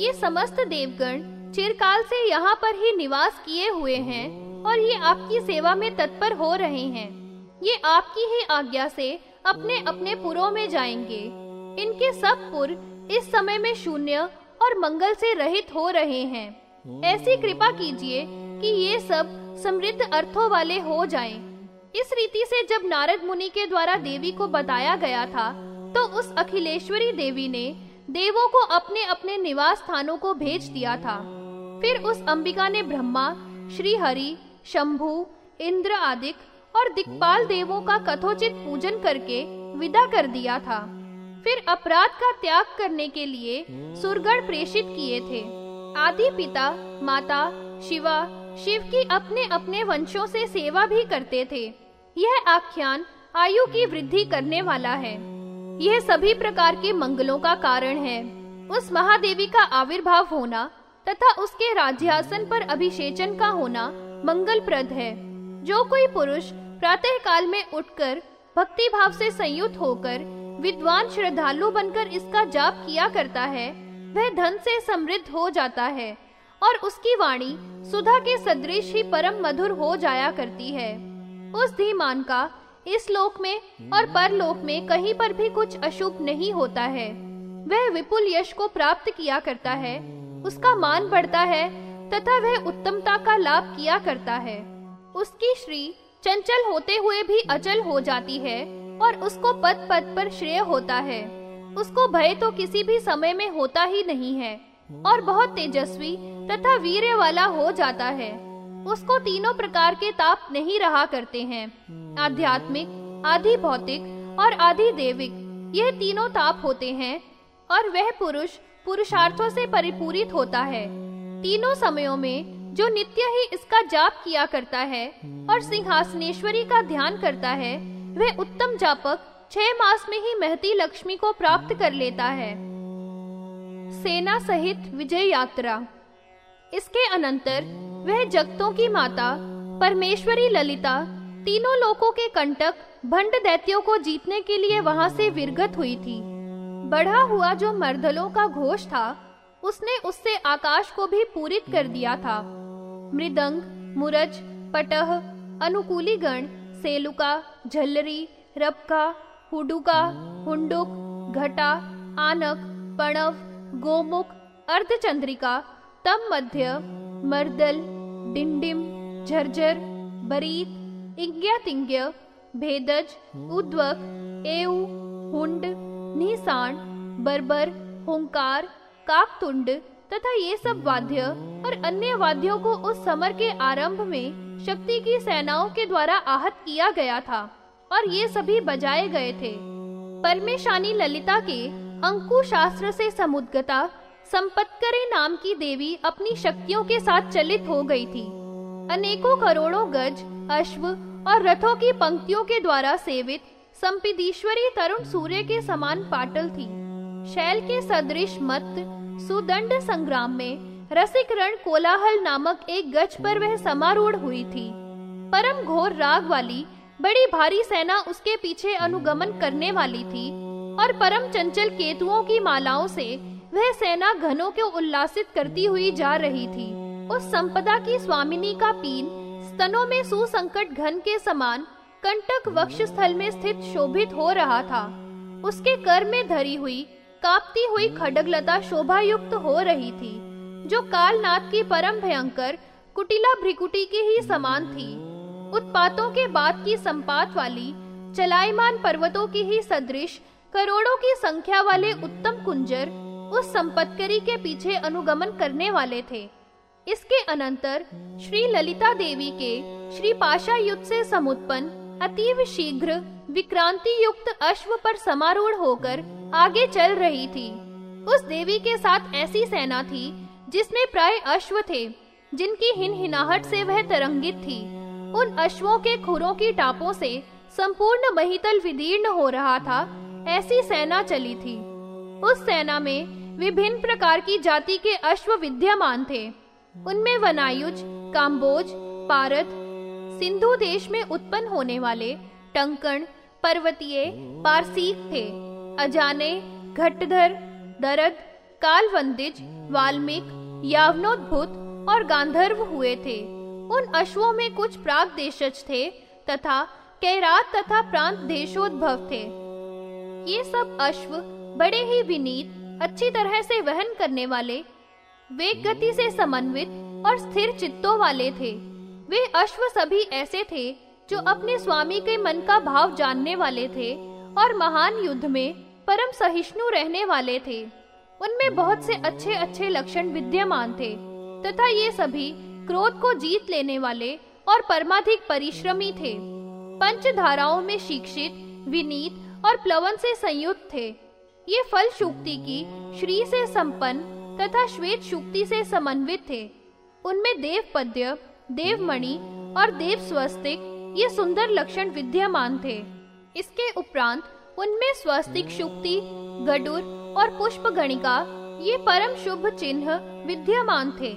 ये समस्त देवगण चिरकाल से यहाँ पर ही निवास किए हुए हैं और ये आपकी सेवा में तत्पर हो रहे हैं। ये आपकी ही आज्ञा से अपने अपने पुरों में जाएँगे। इनके सब पुर इस समय में शून्य और मंगल से रहित हो रहे हैं। ऐसी कृपा कीजिए कि ये सब समृद्ध अर्थों वाले हो जाएँ। इस रीति से जब नारद मुनि के द्वारा देवी को बताया गया था तो उस अखिलेश्वरी देवी ने देवों को अपने अपने निवास स्थानों को भेज दिया था। फिर उस अंबिका ने ब्रह्मा श्री हरि शंभु, इंद्र आदिक और दिक्पाल देवों का कथोचित पूजन करके विदा कर दिया था। फिर अपराध का त्याग करने के लिए सुरगण प्रेषित किए थे। आदि पिता, माता, शिवा, शिव की अपने अपने वंशों से सेवा भी करते थे। यह आख्यान आयु की वृद्धि करने वाला है। यह सभी प्रकार के मंगलों का कारण है। उस महादेवी का आविर्भाव होना तथा उसके राज्यासन पर अभिषेचन का होना मंगलप्रद है। जो कोई पुरुष प्रातः काल में उठकर भक्ति भाव से संयुक्त होकर विद्वान श्रद्धालु बनकर इसका जाप किया करता है, वह धन से समृद्ध हो जाता है और उसकी वाणी सुधा के सदृश ही परम मधुर हो जाया करती है। उस धीमान का इस लोक में और परलोक में कहीं पर भी कुछ अशुभ नहीं होता है। वह विपुल यश को प्राप्त किया करता है, उसका मान बढ़ता है, तथा वह उत्तमता का लाभ किया करता है। उसकी श्री चंचल होते हुए भी अचल हो जाती है और उसको पद पद पर श्रेय होता है। उसको भय तो किसी भी समय में होता ही नहीं है और बहुत तेजस्वी तथा वीर्य वाला हो जाता है। उसको तीनों प्रकार के ताप नहीं रहा करते हैं। आध्यात्मिक आधि भौतिक और आधि देविक, यह तीनों ताप होते हैं और वह पुरुष पुरुषार्थों से परिपूरित होता है। तीनों समयों में जो नित्य ही इसका जाप किया करता है और सिंहासनेश्वरी का ध्यान करता है, वह उत्तम जापक छह मास में ही महती लक्ष्मी को प्राप्त कर लेता है। सेना सहित विजय यात्रा। इसके अनंतर वह जगतों की माता, परमेश्वरी ललिता, तीनों लोकों के कंटक, भंड दैत्यों को जीतने के लिए वहाँ से विरगत हुई थी। बढ़ा हुआ जो मर्दलों का घोष था, उसने उससे आकाश को भी पूरित कर दिया था। मृदंग, मुरज, पटह अनुकूली गण सेलुका झल्लरी रपका, हुडुका, हुंडुक, घटा, आनक, पणव, गोमुख, अर्धचंद्रिका, तम मध्य मर्दल, डिंडिम झरझर बरीत तिंग्य भेदज, उद्वक, एऊ, हुंड, निसाण, बर्बर, हुंकार, काकतुंड तथा ये सब वाद्य और अन्य वाद्यों को उस समर के आरंभ में शक्ति की सेनाओं के द्वारा आहत किया गया था और ये सभी बजाए गए थे। परमेशानी ललिता के अंकु शास्त्र से समुद्गता संपत्करे नाम की देवी अपनी शक्तियों के साथ चलित हो गई थी। अनेकों करोड़ों गज, अश्व और रथों की पंक्तियों के द्वारा सेवित संपिदीश्वरी तरुण सूर्य के समान पाटल थी। शैल के सदृश मत सुदंड संग्राम में रसिक रण कोलाहल नामक एक गज पर वह समारूढ़ हुई थी। परम घोर राग वाली, बड़ी भारी सेना उसके पीछे अनुगमन करने वाली थी और परम चंचल केतुओं की मालाओं से वह सेना घनों को उल्लासित करती हुई जा रही थी। उस संपदा की स्वामिनी का पीन, स्तनों में सुसंकट घन के समान कंटक वक्ष स्थल में स्थित शोभित हो रहा था। उसके कर में धरी हुई, कांपती हुई खडगलता शोभा युक्त हो रही थी, जो कालनाथ की परम भयंकर, कुटिला भ्रिकुटी की ही समान थी। उत्पातों के बाद की संपात वाली, चलायमान पर्वतों की ही सदृश, करोड़ों की संख्या वाले उत्तम कुंजर उस संपत्करी के पीछे अनुगमन करने वाले थे। इसके अनंतर श्री ललिता देवी के श्री पाशा युद्ध से समुत्पन्न, अतीव शीघ्र विक्रांति युक्त अश्व पर समारूढ़ होकर आगे चल रही थी। उस देवी के साथ ऐसी सेना थी, जिसमें प्राय अश्व थे, जिनकी हिन हिनाहट से वह तरंगित थी। उन अश्वों के खुरों की टापों से संपूर्ण महितल विदीर्ण हो रहा था, ऐसी सेना चली थी। उस सेना में विभिन्न प्रकार की जाति के अश्व विद्यमान थे। उनमें वनायुज, काम्बोज, पारद, सिंधु देश में उत्पन्न होने वाले टंकण, पर्वतीय, पारसीक थे। अजाने, घटधर, दरद, कालवंदिज, वाल्मीक, यावनोद्भूत और गांधर्व हुए थे। उन अश्वों में कुछ प्राग देशज थे तथा कैरात तथा प्रांत देशोद्भव थे। ये सब अश्व बड़े ही विनीत, अच्छी तरह से वहन करने वाले, वेग गति से समन्वित और स्थिर चित्तों वाले थे। वे अश्व सभी ऐसे थे जो अपने स्वामी के मन का भाव जानने वाले थे और महान युद्ध में परम सहिष्णु रहने वाले थे। उनमें बहुत से अच्छे अच्छे लक्षण विद्यमान थे, तथा ये सभी क्रोध को जीत लेने वाले और परमाधिक परिश्रमी थे। पंच धाराओं में शिक्षित, विनीत और प्लवन से संयुक्त थे। ये फल शुक्ति की श्री से संपन्न तथा श्वेत शुक्ति से समन्वित थे। उनमें देव पद्य देवमणि और देव स्वस्तिक ये सुंदर लक्षण विद्यमान थे। इसके उपरांत उनमें स्वस्तिक शुक्ति, गडुर और पुष्प गणिका ये परम शुभ चिन्ह विद्यमान थे,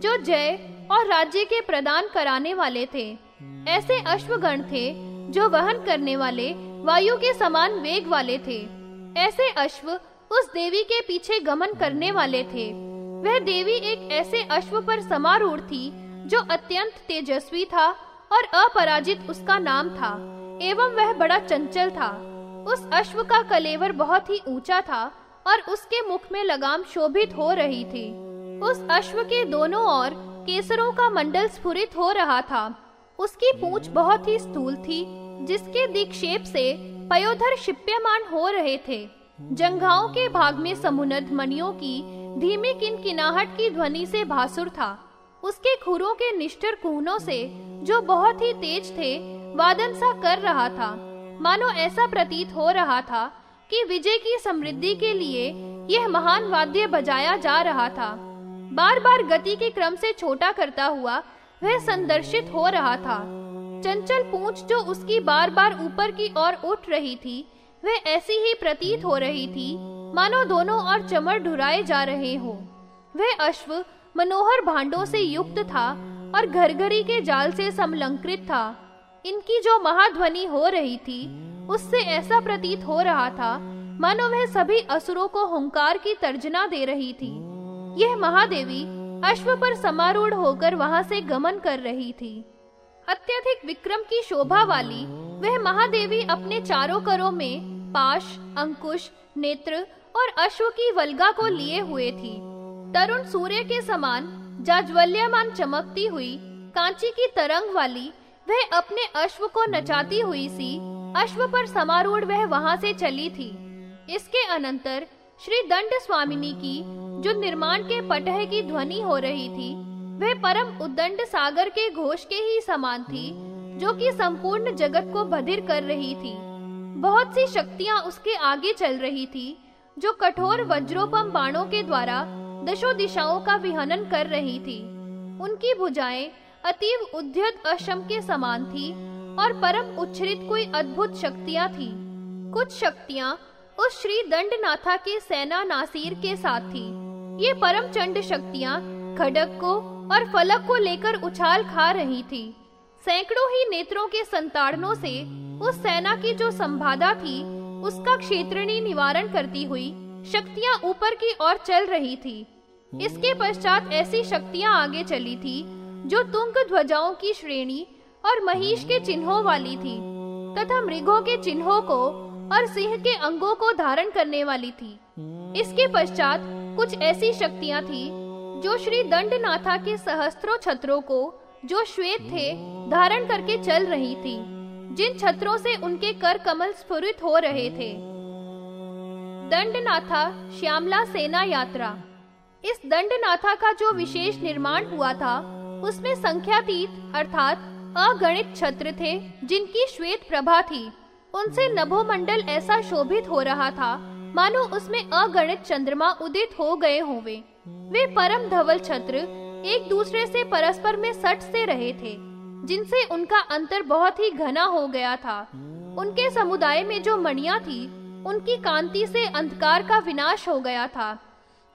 जो जय और राज्य के प्रदान कराने वाले थे। ऐसे अश्वगण थे, जो वहन करने वाले वायु के समान वेग वाले थे। ऐसे अश्व उस देवी के पीछे गमन करने वाले थे। वह देवी एक ऐसे अश्व पर समारूढ़ थी, जो अत्यंत तेजस्वी था और अपराजित उसका नाम था, एवं वह बड़ा चंचल था। उस अश्व का कलेवर बहुत ही ऊँचा था और उसके मुख में लगाम शोभित हो रही थी। उस अश्व के दोनों ओर केसरों का मंडल स्फुरित हो रहा था। उसकी पूंछ बहुत ही स्थूल थी, जिसके दिक्षेप से पयोधर शिप्यमान हो रहे थे। जंघाओं के भाग में समुनद मणियों की, धीमी किनकिनाहट की ध्वनि से भासुर था। उसके खुरों के निष्ठर कुहनों से, जो बहुत ही तेज थे, वादन सा कर रहा था। मानो ऐसा प्रतीत हो रहा था कि विजय की समृद्धि के लिए यह महान वाद्य बजाया जा रहा था। बार बार गति के क्रम से छोटा करता हुआ वह संदर्शित हो रहा था। चंचल पूंछ जो उसकी बार बार ऊपर की ओर उठ रही थी वह ऐसी ही प्रतीत हो रही थी, मानो दोनों और चमर ढुराए जा रहे हो। वह अश्व मनोहर भांडों से युक्त था और घरघरी के जाल से समलंकृत था। इनकी जो महाध्वनि हो रही थी, उससे ऐसा प्रतीत हो रहा था, मानो वह सभी असुरों को हुंकार की तर्जना दे रही थी। यह महादेवी अश्व पर समारूढ़ होकर वहाँ से गमन कर रही थी। अत्यधिक विक्रम की शोभा वाली, वह महादेवी अपने चारों करों में पाश, अंकुश, नेत्र और अश्व की वल्गा को लिए हुए थी। तरुण सूर्य के समान जाज्वल्यमान चमकती हुई, कांची की तरंग वाली, वह अपने अश्व को नचाती हुई सी, अश्व पर समारूढ़ वह वहाँ से चली थी। इसके अनंतर श्री दंड स्वामिनी की, जो निर्माण के पटह की ध्वनि हो रही थी वह परम उद्दंड सागर के घोष के ही समान थी, जो कि संपूर्ण जगत को बधिर कर रही थी। बहुत सी शक्तियाँ उसके आगे चल रही थी, जो कठोर वज्रोपम बाणों के द्वारा दशो दिशाओं का विहनन कर रही थी। उनकी भुजाएँ अतीव उद्यत अशम के समान थी और परम उच्छ्रित कोई अद्भुत शक्तियाँ थी। कुछ शक्तियाँ उस श्री दंडनाथा के सेना नासिर के साथ थी। ये परम चंड शक्तियाँ खडक को और फलक को लेकर उछाल खा रही थी। सैकड़ों ही नेत्रों के संताड़नों से उस सेना की जो संभादा थी, उसका क्षेत्रणी निवारण करती हुई शक्तियाँ ऊपर की ओर चल रही थी। इसके पश्चात ऐसी शक्तियाँ आगे चली थी, जो तुंग ध्वजाओं की श्रेणी और महिष के चिन्हों वाली थी, तथा मृगों के चिन्हों को और सिंह के अंगों को धारण करने वाली थी। इसके पश्चात कुछ ऐसी शक्तियाँ थी जो श्री दंडनाथा के सहस्त्रों छत्रों को, जो श्वेत थे, धारण करके चल रही थी, जिन छत्रों से उनके कर कमल स्फुरित हो रहे थे। दंडनाथा श्यामला सेना यात्रा। इस दंडनाथा का जो विशेष निर्माण हुआ था, उसमें संख्यातीत, अर्थात, अगणित छत्र थे, जिनकी श्वेत प्रभा थी। उनसे नभोमंडल ऐसा शोभित हो रहा था, मानो उसमें अगणित चंद्रमा उदित हो गए होवे वे परम धवल छत्र एक दूसरे से परस्पर में सट से रहे थे, जिनसे उनका अंतर बहुत ही घना हो गया था। उनके समुदाय में जो मणिया थी, उनकी कांति से अंधकार का विनाश हो गया था।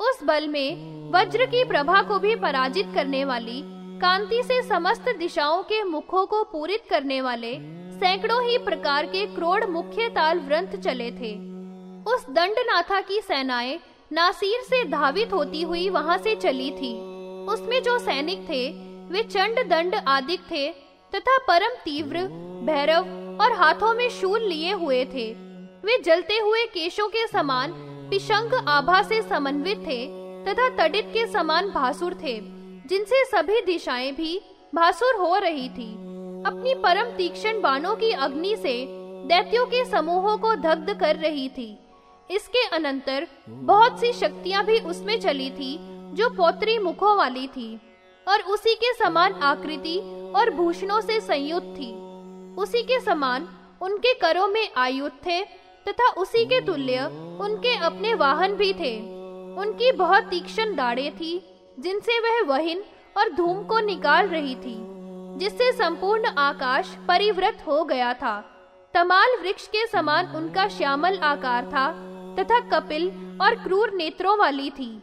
उस बल में वज्र की प्रभा को भी पराजित करने वाली, कांति से समस्त दिशाओं के मुखों को पूरित करने वाले सैकड़ों ही प्रकार के क्रोड़ मुख्य ताल व्रंथ चले थे। उस दंडनाथा की सेनाएँ नासिर से धावित होती हुई वहाँ से चली थी। उसमें जो सैनिक थे, वे चंड दंड आदिक थे तथा परम तीव्र, भैरव और हाथों में शूल लिए हुए थे। वे जलते हुए केशों के समान पिशंक आभा से समन्वित थे तथा तडित के समान भासुर थे, जिनसे सभी दिशाएँ भी भासुर हो रही थी। अपनी परम तीक्ष्ण बाणों की अग्नि से दैत्यों के समूहों को दग्ध कर रही थी। इसके अनंतर बहुत सी शक्तियाँ भी उसमें चली थी, जो पौत्री मुखों वाली थी, और उसी के समान आकृति और भूषणों से संयुक्त थी। उसी के समान उनके करों में आयुध थे, तथा उसी के तुल्य उनके अपने वाहन भी थे। उनकी बहुत तीक्ष्ण दाढ़े थी, जिनसे वह वहिन और धूम को निकाल रही थी, जिससे संपूर्ण आकाश परिवृत हो गया था। तमाल वृक्ष के समान उनका श्यामल आकार था तथा कपिल और क्रूर नेत्रों वाली थी।